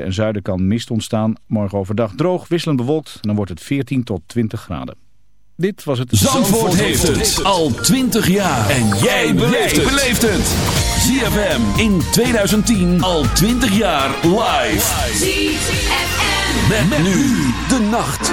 en zuiden kan mist ontstaan. Morgen overdag droog, wisselend bewolkt. En dan wordt het 14 tot 20 graden. Dit was het... Zandvoort, heeft het al 20 jaar. En jij beleeft het. ZFM in 2010 al 20 jaar live. ZFM. Met, nu de nacht.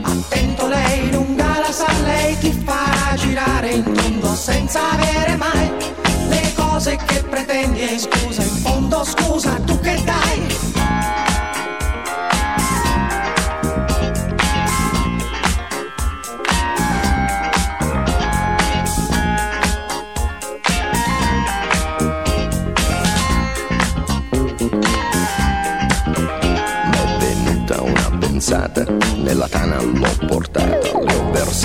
Attento lei lunga la sa, lei ti farà girare in tondo senza avere mai le cose che pretendi. E scusa, in fondo scusa, tu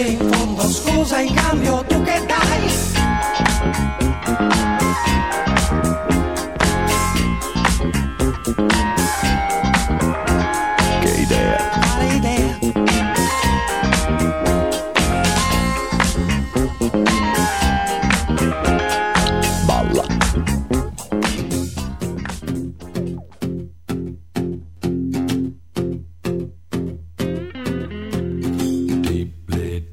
In fondo. Scusa in cambio tu che dai?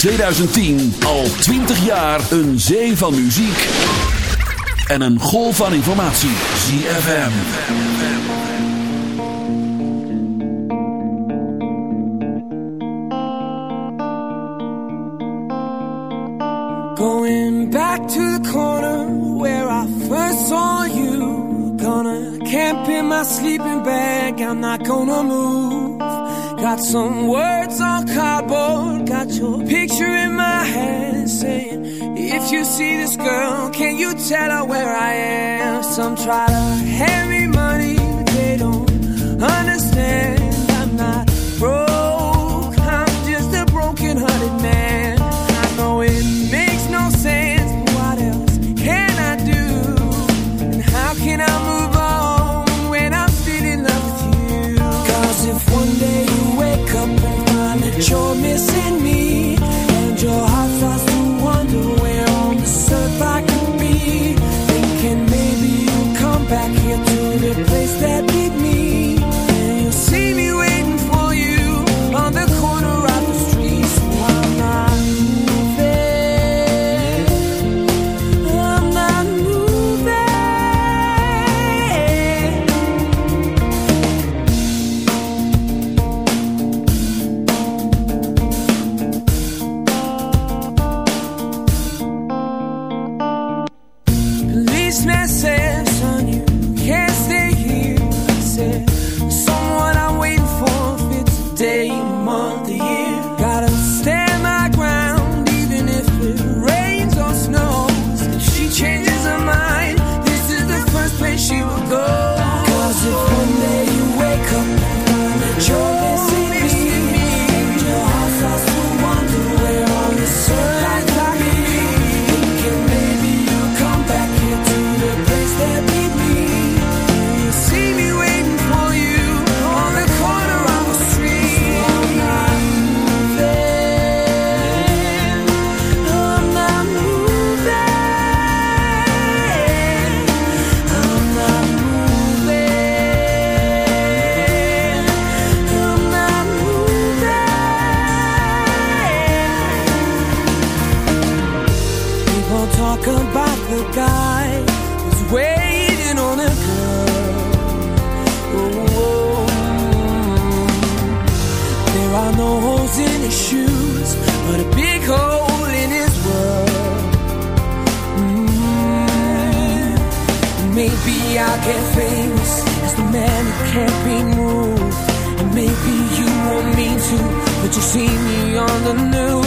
2010 al 20 jaar een zee van muziek en een golf van informatie. ZFM. Going back to the corner where I first saw you. Gonna camp in my sleeping bag, I'm not gonna move. Got some words on cardboard. got your picture in my hand saying, If you see this girl, can you tell her where I am? Some try to hand Christmas See me on the news.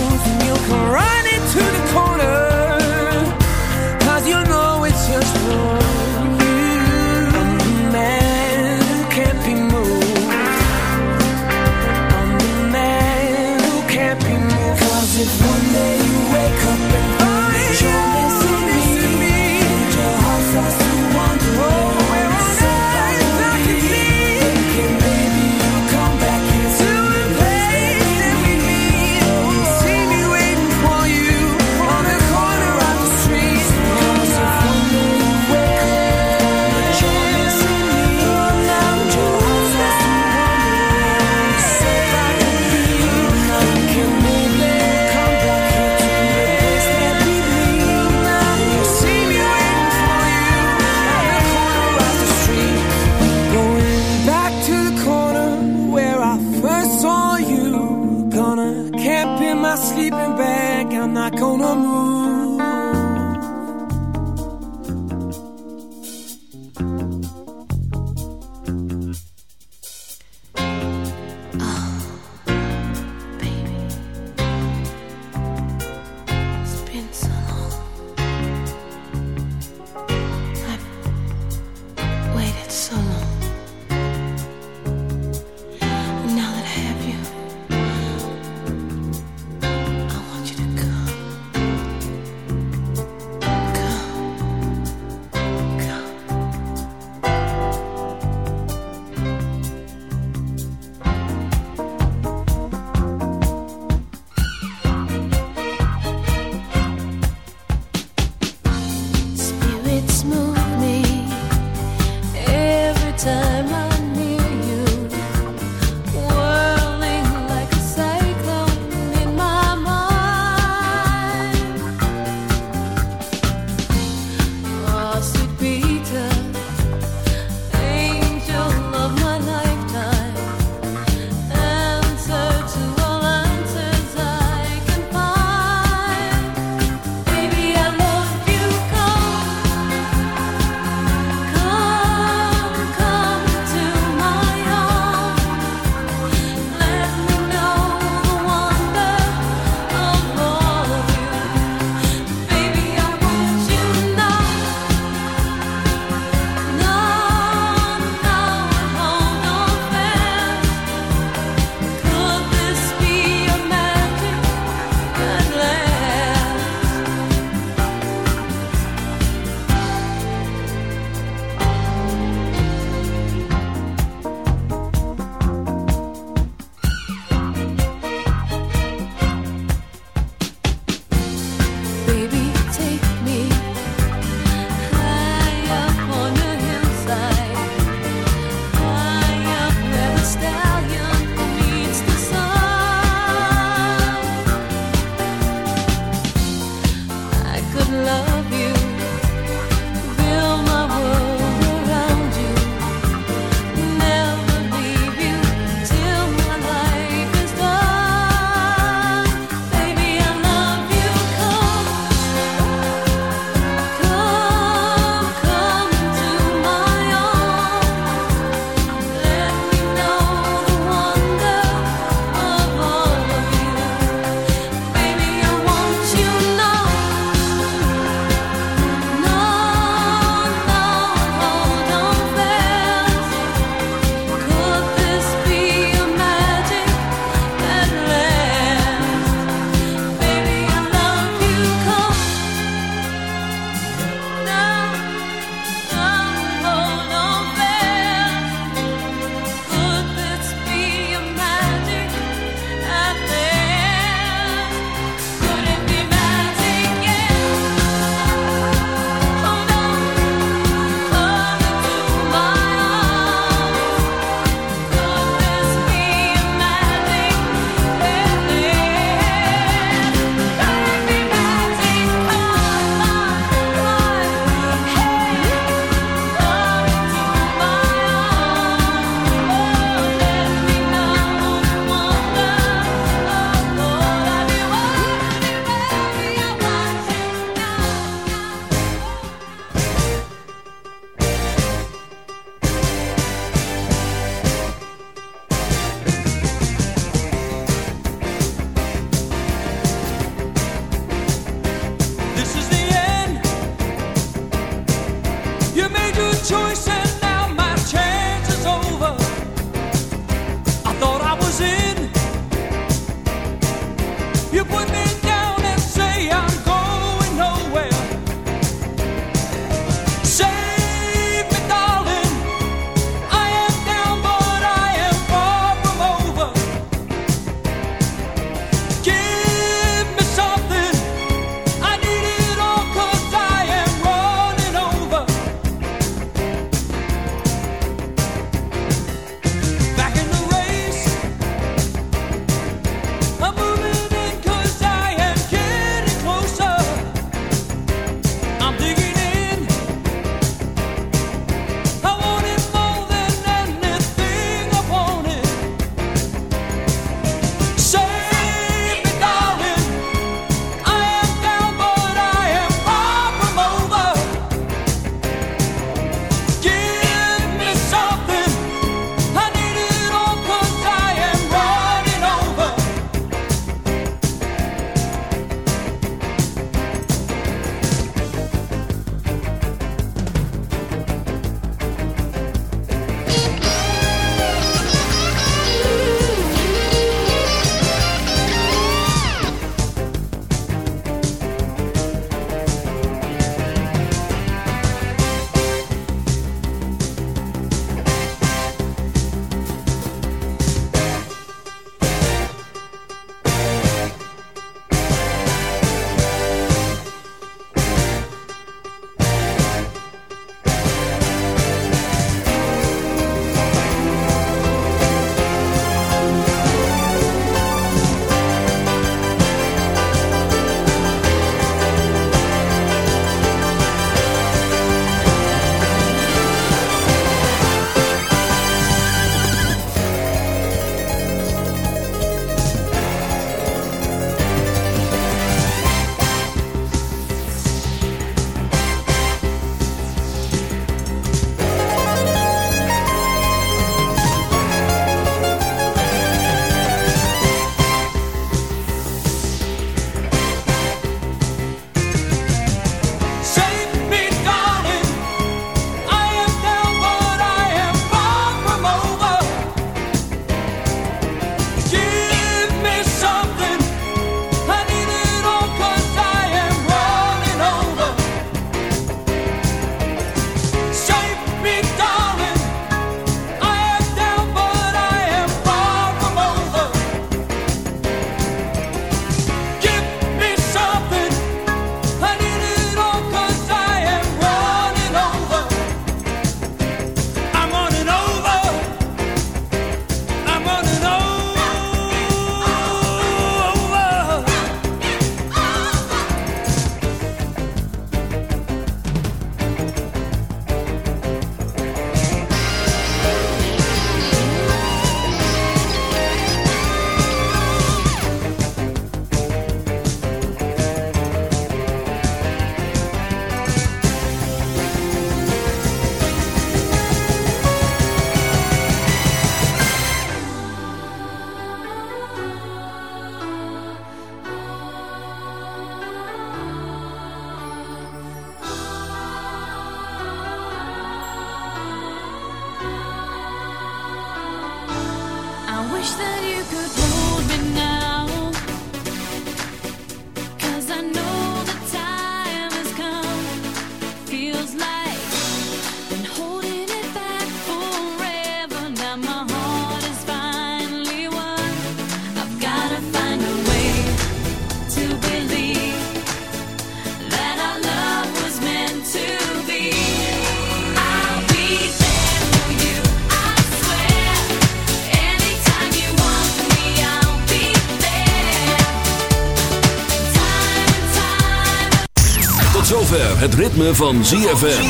Het ritme van ZFM.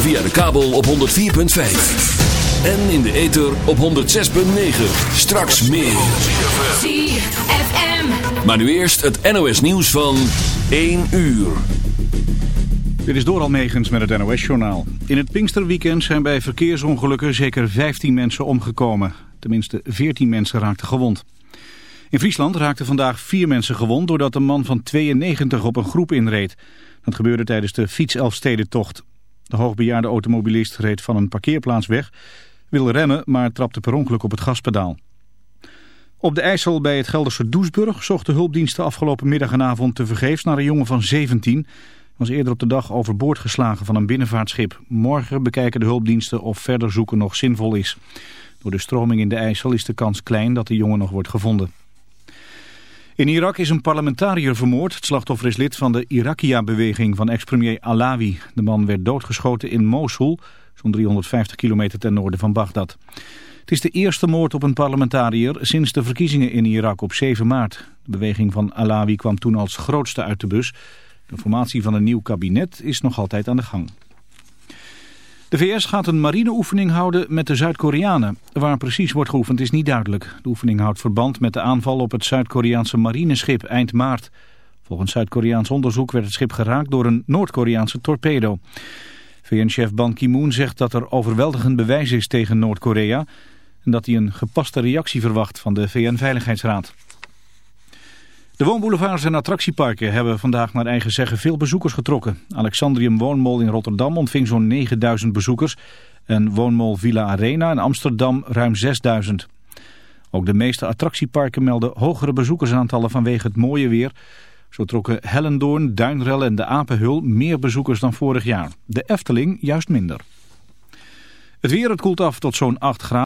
Via de kabel op 104.5. En in de ether op 106.9. Straks meer. ZFM. Maar nu eerst het NOS nieuws van 1 uur. Dit is Doral Megens met het NOS-journaal. In het Pinksterweekend zijn bij verkeersongelukken zeker 15 mensen omgekomen. Tenminste 14 mensen raakten gewond. In Friesland raakten vandaag vier mensen gewond doordat een man van 92 op een groep inreed. Dat gebeurde tijdens de fietselfstedentocht. De hoogbejaarde automobilist reed van een parkeerplaats weg, wilde remmen, maar trapte per ongeluk op het gaspedaal. Op de IJssel bij het Gelderse Doesburg zochten hulpdiensten afgelopen middag en avond tevergeefs naar een jongen van 17. was eerder op de dag overboord geslagen van een binnenvaartschip. Morgen bekijken de hulpdiensten of verder zoeken nog zinvol is. Door de stroming in de IJssel is de kans klein dat de jongen nog wordt gevonden. In Irak is een parlementariër vermoord. Het slachtoffer is lid van de Irakia-beweging van ex-premier Alawi. De man werd doodgeschoten in Mosul, zo'n 350 kilometer ten noorden van Bagdad. Het is de eerste moord op een parlementariër sinds de verkiezingen in Irak op 7 maart. De beweging van Alawi kwam toen als grootste uit de bus. De formatie van een nieuw kabinet is nog altijd aan de gang. De VS gaat een marineoefening houden met de Zuid-Koreanen. Waar precies wordt geoefend is niet duidelijk. De oefening houdt verband met de aanval op het Zuid-Koreaanse marineschip eind maart. Volgens Zuid-Koreaans onderzoek werd het schip geraakt door een Noord-Koreaanse torpedo. VN-chef Ban Ki-moon zegt dat er overweldigend bewijs is tegen Noord-Korea... en dat hij een gepaste reactie verwacht van de VN-veiligheidsraad. De woonboulevards en attractieparken hebben vandaag naar eigen zeggen veel bezoekers getrokken. Alexandrium Woonmol in Rotterdam ontving zo'n 9000 bezoekers en Woonmol Villa Arena in Amsterdam ruim 6000. Ook de meeste attractieparken melden hogere bezoekersaantallen vanwege het mooie weer. Zo trokken Hellendoorn, Duinrel en de Apenhul meer bezoekers dan vorig jaar. De Efteling juist minder. Het weer het koelt af tot zo'n 8 graden.